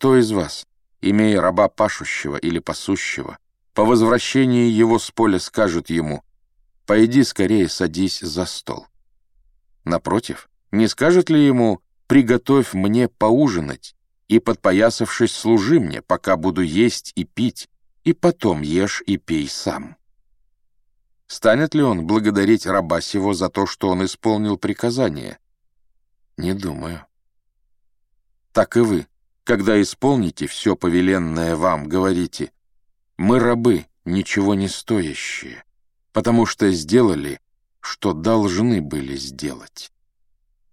кто из вас, имея раба пашущего или пасущего, по возвращении его с поля скажет ему, «Пойди скорее садись за стол». Напротив, не скажет ли ему, «Приготовь мне поужинать, и, подпоясавшись, служи мне, пока буду есть и пить, и потом ешь и пей сам». Станет ли он благодарить раба сего за то, что он исполнил приказание? Не думаю. Так и вы, когда исполните все повеленное вам, говорите, «Мы рабы, ничего не стоящие, потому что сделали, что должны были сделать».